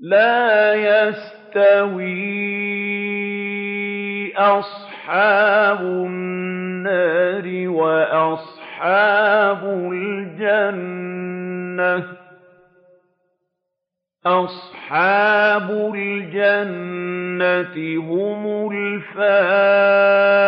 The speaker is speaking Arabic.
لَا يَسْتَوِي أَصْحَابُ النَّارِ وَأَصْحَابُ الْجَنَّةِ ۚ. أَصْحَابُ الْجَنَّةِ هُمُ الْفَائِزُونَ.